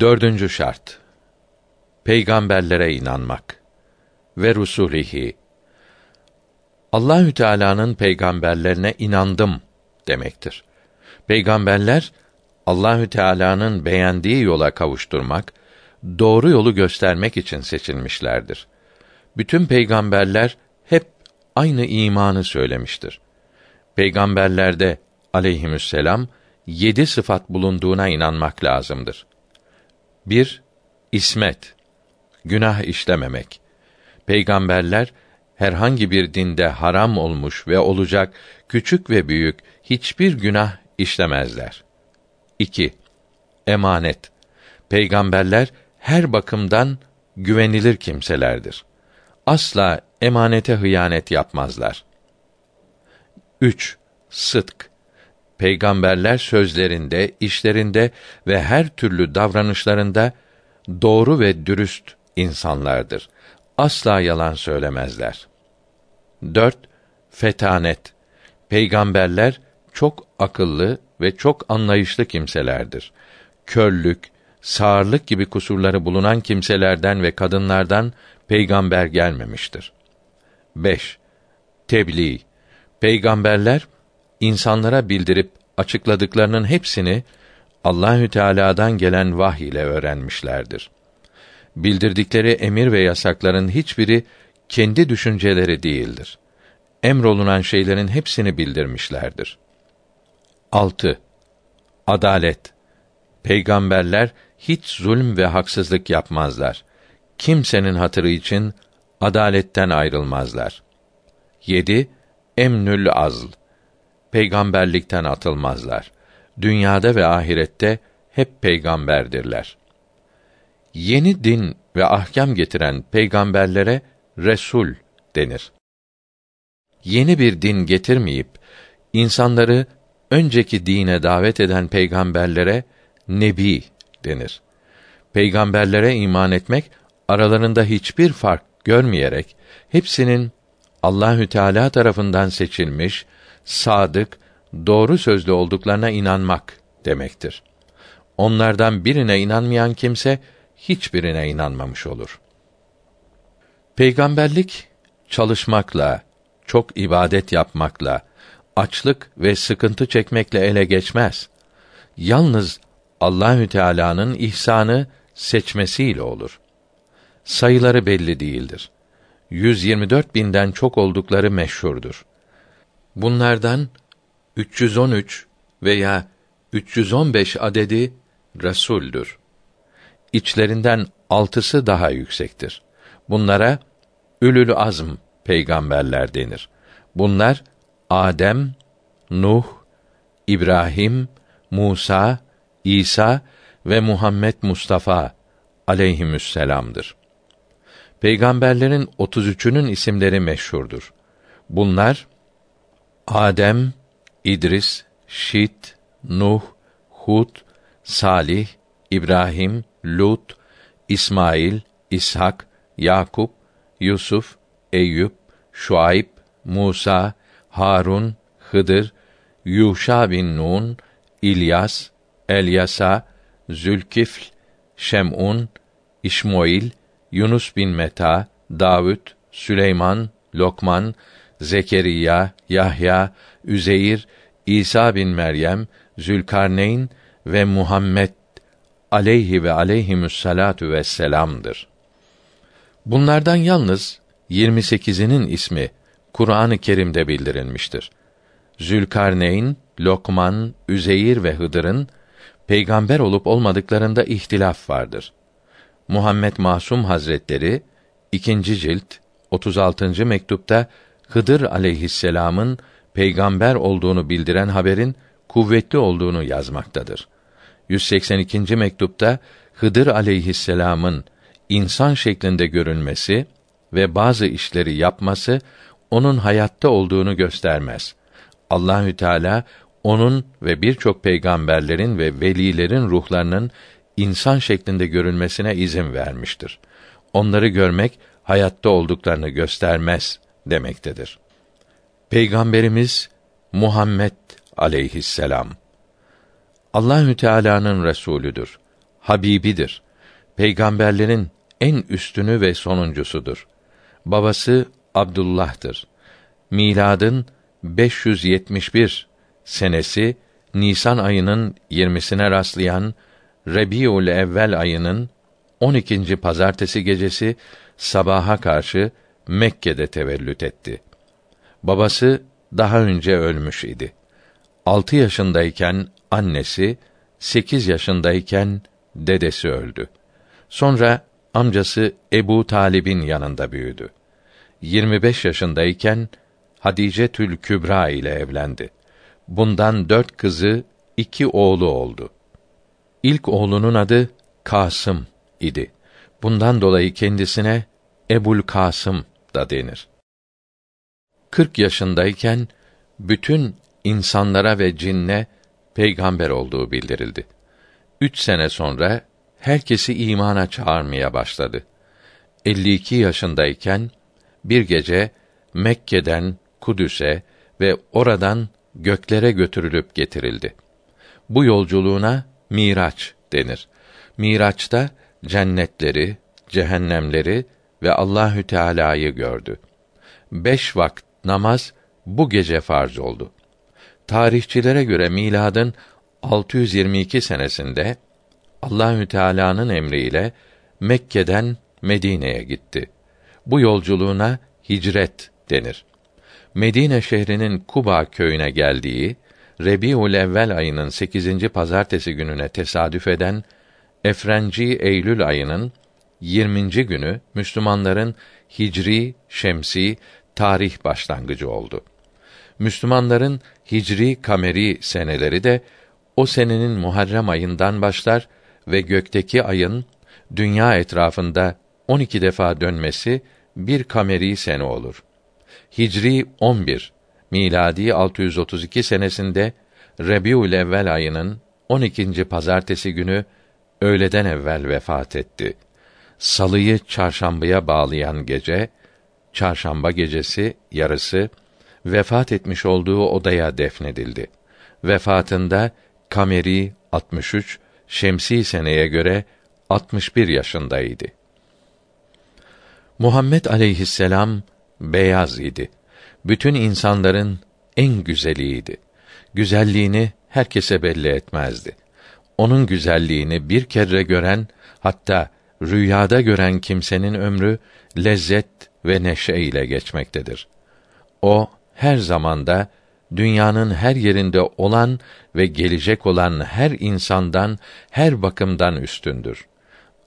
Dördüncü şart. Peygamberlere inanmak ve rusulihi. Allahü Teala'nın peygamberlerine inandım demektir. Peygamberler Allahü Teala'nın beğendiği yola kavuşturmak, doğru yolu göstermek için seçilmişlerdir. Bütün peygamberler hep aynı imanı söylemiştir. Peygamberlerde aleyhisselam yedi sıfat bulunduğuna inanmak lazımdır. 1. İsmet. Günah işlememek. Peygamberler herhangi bir dinde haram olmuş ve olacak küçük ve büyük hiçbir günah işlemezler. 2. Emanet. Peygamberler her bakımdan güvenilir kimselerdir. Asla emanete hıyanet yapmazlar. 3. Sıdk. Peygamberler sözlerinde, işlerinde ve her türlü davranışlarında doğru ve dürüst insanlardır. Asla yalan söylemezler. 4. Fetanet. Peygamberler çok akıllı ve çok anlayışlı kimselerdir. Körlük, sağırlık gibi kusurları bulunan kimselerden ve kadınlardan peygamber gelmemiştir. 5. Tebliğ. Peygamberler insanlara bildirip açıkladıklarının hepsini Allahü Teala'dan gelen vahiy ile öğrenmişlerdir. Bildirdikleri emir ve yasakların hiçbiri kendi düşünceleri değildir. Emrolunan şeylerin hepsini bildirmişlerdir. 6. Adalet. Peygamberler hiç zulm ve haksızlık yapmazlar. Kimsenin hatırı için adaletten ayrılmazlar. 7. Emnül azl. Peygamberlikten atılmazlar. Dünyada ve ahirette hep peygamberdirler. Yeni din ve ahkam getiren peygamberlere resul denir. Yeni bir din getirmeyip insanları önceki dine davet eden peygamberlere nebi denir. Peygamberlere iman etmek aralarında hiçbir fark görmeyerek hepsinin Allahü Teala tarafından seçilmiş, sadık, doğru sözlü olduklarına inanmak demektir. Onlardan birine inanmayan kimse hiçbirine inanmamış olur. Peygamberlik çalışmakla, çok ibadet yapmakla, açlık ve sıkıntı çekmekle ele geçmez. Yalnız Allahü Teala'nın ihsanı seçmesiyle olur. Sayıları belli değildir. 124 binden çok oldukları meşhurdur. Bunlardan 313 veya 315 adedi Resul'dür. İçlerinden altısı daha yüksektir. Bunlara Ülül Azm peygamberler denir. Bunlar Adem, Nuh, İbrahim, Musa, İsa ve Muhammed Mustafa aleyhisselam'dır. Peygamberlerin 33'ünün isimleri meşhurdur. Bunlar Adem, İdris, Şit, Nuh, Hud, Salih, İbrahim, Lut, İsmail, İshak, Yakup, Yusuf, Eyüp, Şuayb, Musa, Harun, Hıdır, Yuşa bin Nun, İlyas, Elyasa, Zülkifl, Şem'un, İşmoil, Yunus bin Meta, Davud, Süleyman, Lokman, Zekeriya, Yahya, Üzeyir, İsa bin Meryem, Zülkarneyn ve Muhammed aleyhi ve aleyhimüssalatu vesselam'dır. Bunlardan yalnız 28'inin ismi Kur'an-ı Kerim'de bildirilmiştir. Zülkarneyn, Lokman, Üzeyir ve Hıdır'ın peygamber olup olmadıklarında ihtilaf vardır. Muhammed Masum Hazretleri ikinci cilt 36. mektupta Hıdır aleyhisselam'ın peygamber olduğunu bildiren haberin kuvvetli olduğunu yazmaktadır. 182. mektupta Hıdır aleyhisselam'ın insan şeklinde görünmesi ve bazı işleri yapması onun hayatta olduğunu göstermez. Allahü Teala onun ve birçok peygamberlerin ve velilerin ruhlarının insan şeklinde görünmesine izin vermiştir. Onları görmek hayatta olduklarını göstermez demektedir. Peygamberimiz Muhammed aleyhisselam Allahü Teala'nın resulüdür. Habibidir. Peygamberlerin en üstünü ve sonuncusudur. Babası Abdullah'tır. Miladın 571 senesi Nisan ayının 20'sine rastlayan Rebiul Evvel ayının 12. pazartesi gecesi sabaha karşı Mekke'de tevellüt etti. Babası daha önce ölmüş idi. Altı yaşındayken annesi, sekiz yaşındayken dedesi öldü. Sonra amcası Ebu Talib'in yanında büyüdü. 25 yaşındayken Hadice Tül Kübra ile evlendi. Bundan dört kızı, iki oğlu oldu. İlk oğlunun adı Kasım idi. Bundan dolayı kendisine Ebul Kasım da denir. 40 yaşındayken bütün insanlara ve cinne peygamber olduğu bildirildi. Üç sene sonra herkesi imana çağırmaya başladı. 52 yaşındayken bir gece Mekke'den Kudüs'e ve oradan göklere götürülüp getirildi. Bu yolculuğuna Miraç denir. Miraç'ta cennetleri, cehennemleri ve Allahü Teala'yı gördü. Beş vakit namaz bu gece farz oldu. Tarihçilere göre miladın 622 senesinde Allahü Teala'nın emriyle Mekke'den Medine'ye gitti. Bu yolculuğuna hicret denir. Medine şehrinin Kuba köyüne geldiği Rebiul Evvel ayının 8. pazartesi gününe tesadüf eden Efrenci Eylül ayının 20. günü Müslümanların Hicri Şemsi tarih başlangıcı oldu. Müslümanların Hicri Kameri seneleri de o senenin Muharrem ayından başlar ve gökteki ayın dünya etrafında 12 defa dönmesi bir kameri sene olur. Hicri 11 miladi 632 senesinde Rebiul Evvel ayının 12. pazartesi günü öğleden evvel vefat etti. Salıyı çarşambaya bağlayan gece, çarşamba gecesi yarısı vefat etmiş olduğu odaya defnedildi. Vefatında kameri 63, şemsi seneye göre 61 yaşındaydı. Muhammed aleyhisselam beyaz idi. Bütün insanların en güzeliydi. Güzelliğini herkese belli etmezdi. Onun güzelliğini bir kere gören, hatta rüyada gören kimsenin ömrü lezzet ve neşe ile geçmektedir. O her zamanda dünyanın her yerinde olan ve gelecek olan her insandan her bakımdan üstündür.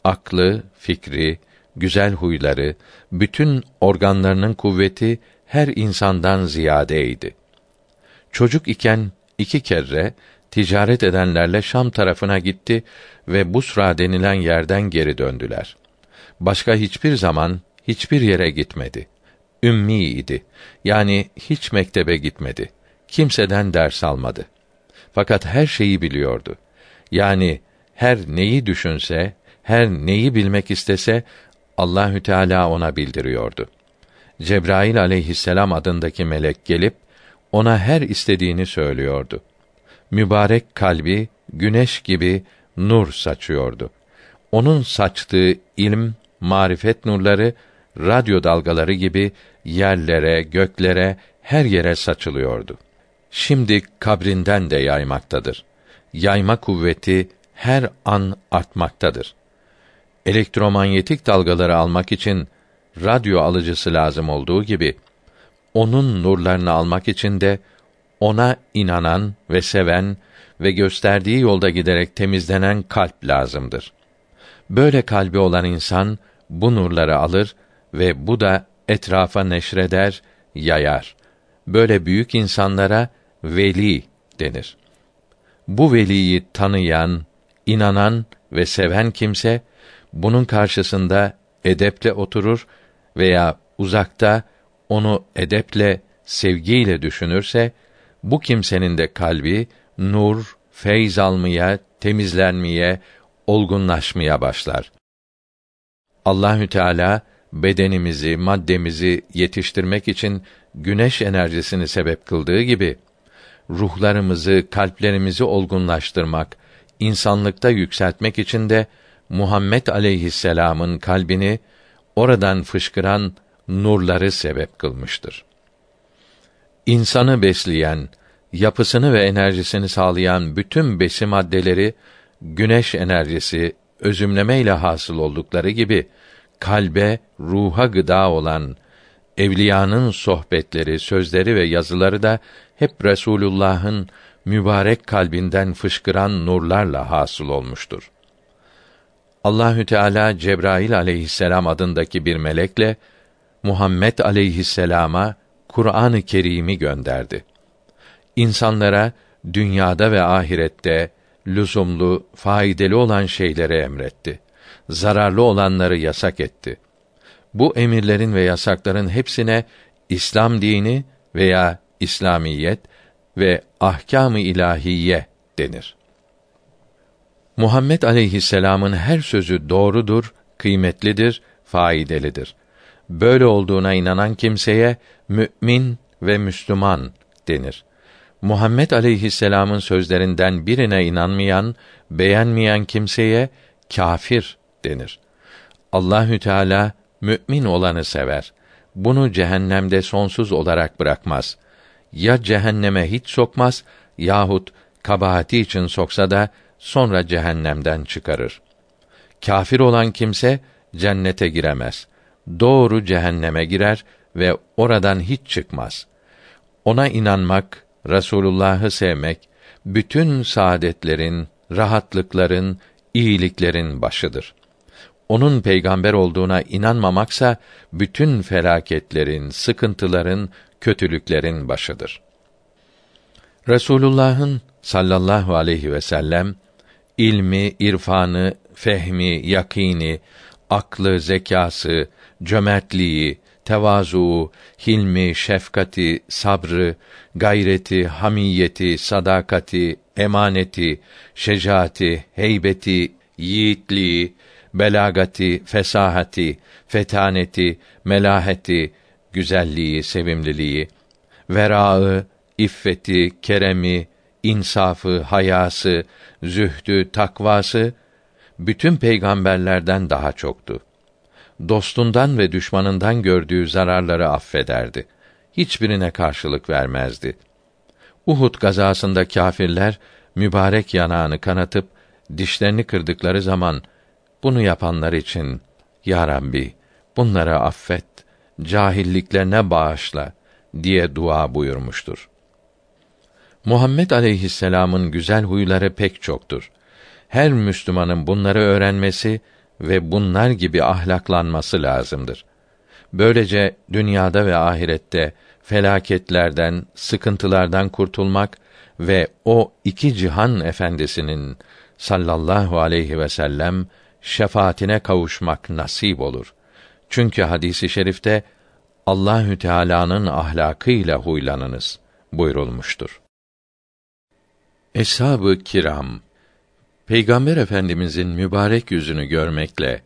Aklı, fikri, güzel huyları, bütün organlarının kuvveti her insandan ziyadeydi. Çocuk iken iki kere ticaret edenlerle Şam tarafına gitti ve Busra denilen yerden geri döndüler. Başka hiçbir zaman hiçbir yere gitmedi. Ümmi idi. Yani hiç mektebe gitmedi. Kimseden ders almadı. Fakat her şeyi biliyordu. Yani her neyi düşünse, her neyi bilmek istese Allahü Teala ona bildiriyordu. Cebrail aleyhisselam adındaki melek gelip ona her istediğini söylüyordu. Mübarek kalbi güneş gibi nur saçıyordu. Onun saçtığı ilm, marifet nurları radyo dalgaları gibi yerlere, göklere, her yere saçılıyordu. Şimdi kabrinden de yaymaktadır. Yayma kuvveti her an artmaktadır. Elektromanyetik dalgaları almak için radyo alıcısı lazım olduğu gibi onun nurlarını almak için de ona inanan ve seven ve gösterdiği yolda giderek temizlenen kalp lazımdır. Böyle kalbi olan insan bu nurları alır ve bu da etrafa neşreder, yayar. Böyle büyük insanlara veli denir. Bu veliyi tanıyan, inanan ve seven kimse bunun karşısında edeple oturur veya uzakta onu edeple, sevgiyle düşünürse bu kimsenin de kalbi nur, feyz almaya, temizlenmeye, olgunlaşmaya başlar. Allahü Teala bedenimizi, maddemizi yetiştirmek için güneş enerjisini sebep kıldığı gibi ruhlarımızı, kalplerimizi olgunlaştırmak, insanlıkta yükseltmek için de Muhammed aleyhisselam'ın kalbini oradan fışkıran nurları sebep kılmıştır. İnsanı besleyen, yapısını ve enerjisini sağlayan bütün besin maddeleri güneş enerjisi özümleme ile hasıl oldukları gibi kalbe, ruha gıda olan evliyanın sohbetleri, sözleri ve yazıları da hep Resulullah'ın mübarek kalbinden fışkıran nurlarla hasıl olmuştur. Allahü Teala Cebrail aleyhisselam adındaki bir melekle Muhammed aleyhisselama Kur'an-ı Kerim'i gönderdi. İnsanlara dünyada ve ahirette lüzumlu, faydalı olan şeyleri emretti. Zararlı olanları yasak etti. Bu emirlerin ve yasakların hepsine İslam dini veya İslamiyet ve ahkâm-ı ilahiye denir. Muhammed aleyhisselam'ın her sözü doğrudur, kıymetlidir, faydalıdır. Böyle olduğuna inanan kimseye mümin ve Müslüman denir. Muhammed aleyhisselam'ın sözlerinden birine inanmayan, beğenmeyen kimseye kafir denir. Allahü Teala mümin olanı sever. Bunu cehennemde sonsuz olarak bırakmaz. Ya cehenneme hiç sokmaz yahut kabahati için soksa da sonra cehennemden çıkarır. Kafir olan kimse cennete giremez. Doğru cehenneme girer ve oradan hiç çıkmaz. Ona inanmak, Resulullah'ı sevmek bütün saadetlerin, rahatlıkların, iyiliklerin başıdır. Onun peygamber olduğuna inanmamaksa bütün felaketlerin, sıkıntıların, kötülüklerin başıdır. Resulullah'ın sallallahu aleyhi ve sellem ilmi, irfanı, fehmi, yakini, aklı, zekası, cömertliği, tevazu, hilmi, şefkati, sabrı, gayreti, hamiyeti, sadakati, emaneti, şecaati, heybeti, yiğitliği, belagati, fesahati, fetaneti, melaheti, güzelliği, sevimliliği, verağı, iffeti, keremi, insafı, hayası, zühdü, takvası bütün peygamberlerden daha çoktu. Dostundan ve düşmanından gördüğü zararları affederdi. Hiçbirine karşılık vermezdi. Uhud gazasında kâfirler mübarek yanağını kanatıp dişlerini kırdıkları zaman bunu yapanlar için ya Rabbi bunları affet, cahilliklerine bağışla diye dua buyurmuştur. Muhammed aleyhisselam'ın güzel huyları pek çoktur. Her Müslümanın bunları öğrenmesi ve bunlar gibi ahlaklanması lazımdır. Böylece dünyada ve ahirette felaketlerden, sıkıntılardan kurtulmak ve o iki cihan efendisinin sallallahu aleyhi ve sellem şefaatine kavuşmak nasip olur. Çünkü hadisi şerifte Allahü Teala'nın ahlakıyla huylanınız buyurulmuştur. Eshab-ı kiram Peygamber Efendimizin mübarek yüzünü görmekle,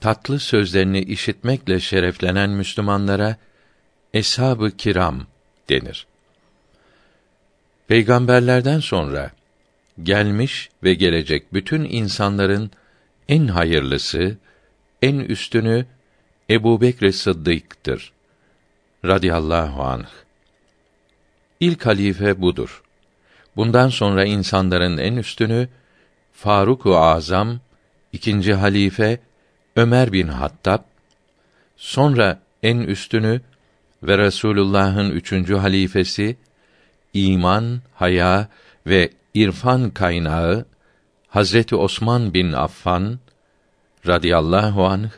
tatlı sözlerini işitmekle şereflenen Müslümanlara eshab-ı kiram denir. Peygamberlerden sonra gelmiş ve gelecek bütün insanların en hayırlısı, en üstünü Ebu Bekr Sıddık'tır. Radiyallahu anh. İlk halife budur. Bundan sonra insanların en üstünü Faruk-u Azam, ikinci halife Ömer bin Hattab, sonra en üstünü ve Resulullah'ın üçüncü halifesi, iman, haya ve irfan kaynağı Hazreti Osman bin Affan radıyallahu anh.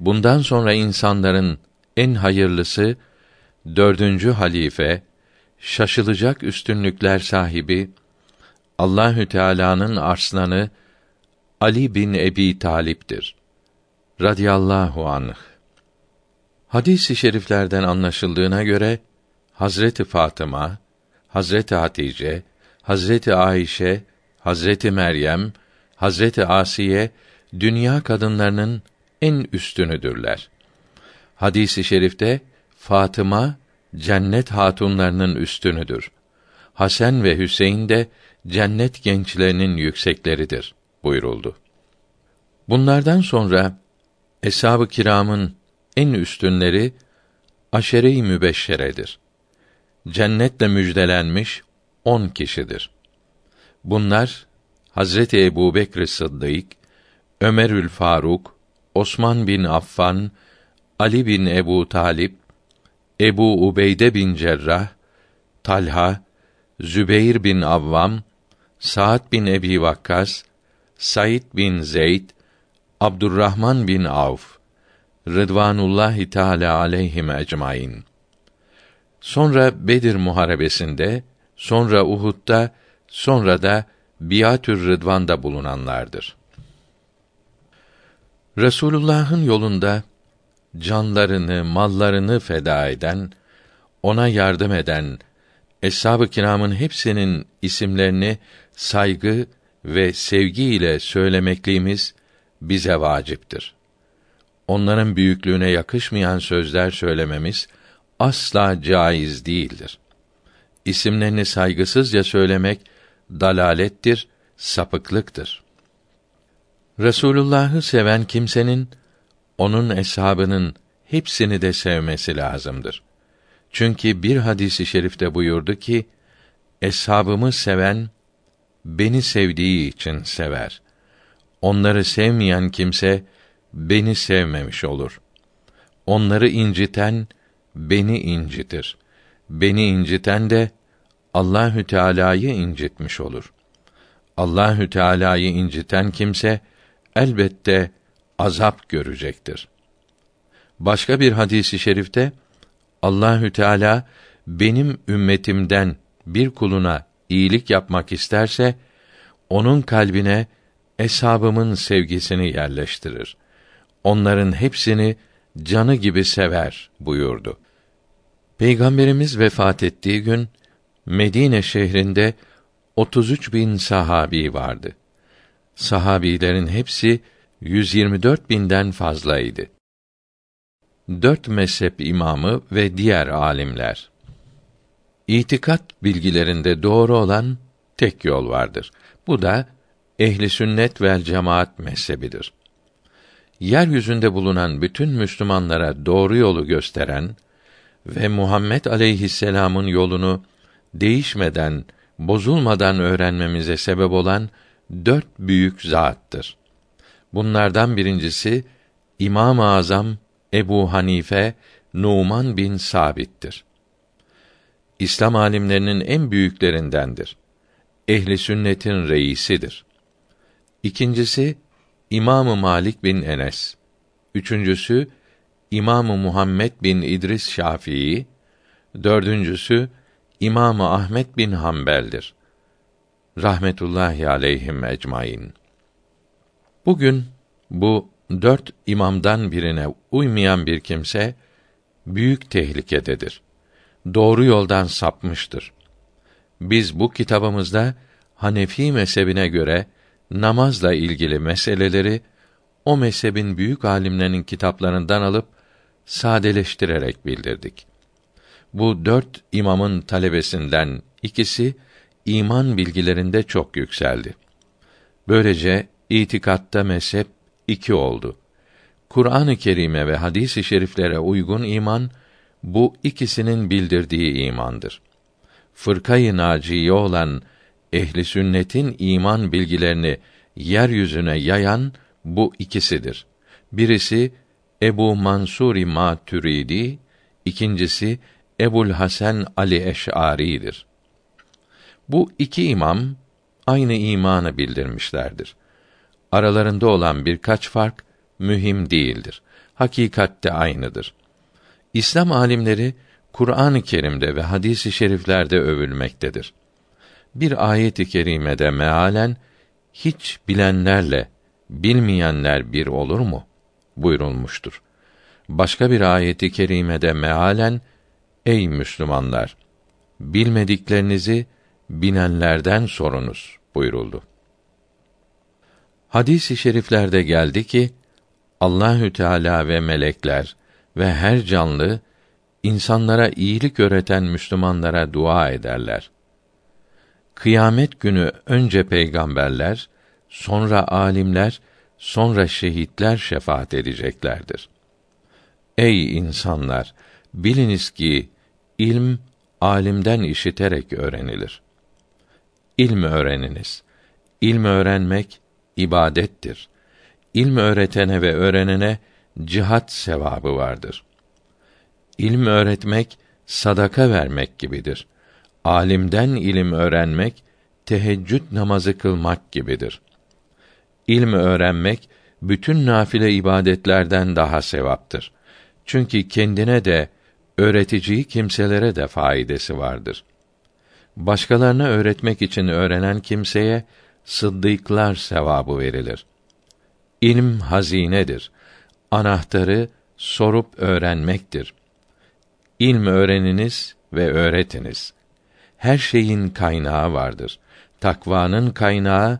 Bundan sonra insanların en hayırlısı dördüncü halife şaşılacak üstünlükler sahibi Allahü Teala'nın arslanı Ali bin Ebi Talip'tir. Radiyallahu anh. Hadis-i şeriflerden anlaşıldığına göre Hazreti Fatıma, Hazreti Hatice, Hazreti Ayşe, Hazreti Meryem, Hazreti Asiye dünya kadınlarının en üstünüdürler. Hadisi şerifte Fatıma cennet hatunlarının üstünüdür. Hasan ve Hüseyin de cennet gençlerinin yüksekleridir buyuruldu. Bunlardan sonra eshab-ı kiramın en üstünleri aşere-i mübeşşeredir. Cennetle müjdelenmiş on kişidir. Bunlar Hazreti Ebubekr Sıddık, Ömerül Faruk, Osman bin Affan, Ali bin Ebu Talip, Ebu Ubeyde bin Cerrah, Talha, Zübeyir bin Avvam, Sa'd bin Ebi Vakkas, Said bin Zeyd, Abdurrahman bin Avf, Rıdvanullahi Teala aleyhim ecmaîn. Sonra Bedir muharebesinde, sonra Uhud'da, sonra da Biatür Rıdvan'da bulunanlardır. Resulullah'ın yolunda canlarını, mallarını feda eden, ona yardım eden eshab-ı kiramın hepsinin isimlerini saygı ve sevgi ile söylemekliğimiz bize vaciptir. Onların büyüklüğüne yakışmayan sözler söylememiz asla caiz değildir. İsimlerini saygısızca söylemek dalalettir, sapıklıktır. Resulullah'ı seven kimsenin onun eshabının hepsini de sevmesi lazımdır. Çünkü bir hadisi şerifte buyurdu ki, eshabımı seven beni sevdiği için sever. Onları sevmeyen kimse beni sevmemiş olur. Onları inciten beni incitir. Beni inciten de Allahü Teala'yı incitmiş olur. Allahü Teala'yı inciten kimse elbette azap görecektir. Başka bir hadisi şerifte Allahü Teala benim ümmetimden bir kuluna iyilik yapmak isterse onun kalbine eshabımın sevgisini yerleştirir. Onların hepsini canı gibi sever buyurdu. Peygamberimiz vefat ettiği gün Medine şehrinde 33 bin sahabi vardı. Sahabilerin hepsi 124 binden fazlaydı. Dört mezhep imamı ve diğer alimler. İtikat bilgilerinde doğru olan tek yol vardır. Bu da ehli sünnet vel cemaat mezhebidir. Yeryüzünde bulunan bütün Müslümanlara doğru yolu gösteren ve Muhammed aleyhisselam'ın yolunu değişmeden, bozulmadan öğrenmemize sebep olan dört büyük zattır. Bunlardan birincisi İmam-ı Azam Ebu Hanife Numan bin Sabit'tir. İslam alimlerinin en büyüklerindendir. Ehli sünnetin reisidir. İkincisi İmamı Malik bin Enes. Üçüncüsü İmamı Muhammed bin İdris Şafii. Dördüncüsü İmamı Ahmet bin Hanbel'dir. Rahmetullahi aleyhim ecmaîn. Bugün bu dört imamdan birine uymayan bir kimse büyük tehlikededir. Doğru yoldan sapmıştır. Biz bu kitabımızda Hanefi mezhebine göre namazla ilgili meseleleri o mezhebin büyük alimlerinin kitaplarından alıp sadeleştirerek bildirdik. Bu dört imamın talebesinden ikisi iman bilgilerinde çok yükseldi. Böylece itikatta mezhep iki oldu. Kur'an-ı Kerim'e ve hadis-i şeriflere uygun iman bu ikisinin bildirdiği imandır. Fırkayı naciye olan ehli sünnetin iman bilgilerini yeryüzüne yayan bu ikisidir. Birisi Ebu Mansuri Maturidi, ikincisi Ebul Hasan Ali Eş'ari'dir. Bu iki imam aynı imanı bildirmişlerdir. Aralarında olan birkaç fark mühim değildir. Hakikatte aynıdır. İslam alimleri Kur'an-ı Kerim'de ve hadis-i şeriflerde övülmektedir. Bir ayet-i kerimede mealen hiç bilenlerle bilmeyenler bir olur mu buyurulmuştur. Başka bir ayeti kerimede mealen ey Müslümanlar bilmediklerinizi bilenlerden sorunuz buyuruldu. Hadis-i şeriflerde geldi ki Allahü Teala ve melekler ve her canlı insanlara iyilik öğreten Müslümanlara dua ederler. Kıyamet günü önce peygamberler, sonra alimler, sonra şehitler şefaat edeceklerdir. Ey insanlar, biliniz ki ilm alimden işiterek öğrenilir. İlm öğreniniz. İlm öğrenmek ibadettir. İlm öğretene ve öğrenene cihat sevabı vardır. İlm öğretmek sadaka vermek gibidir. Alimden ilim öğrenmek teheccüd namazı kılmak gibidir. İlm öğrenmek bütün nafile ibadetlerden daha sevaptır. Çünkü kendine de öğreticiyi kimselere de faydası vardır. Başkalarına öğretmek için öğrenen kimseye sıddıklar sevabı verilir. İlm hazinedir. Anahtarı sorup öğrenmektir. İlm öğreniniz ve öğretiniz. Her şeyin kaynağı vardır. Takvanın kaynağı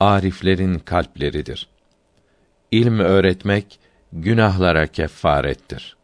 ariflerin kalpleridir. İlm öğretmek günahlara kefarettir.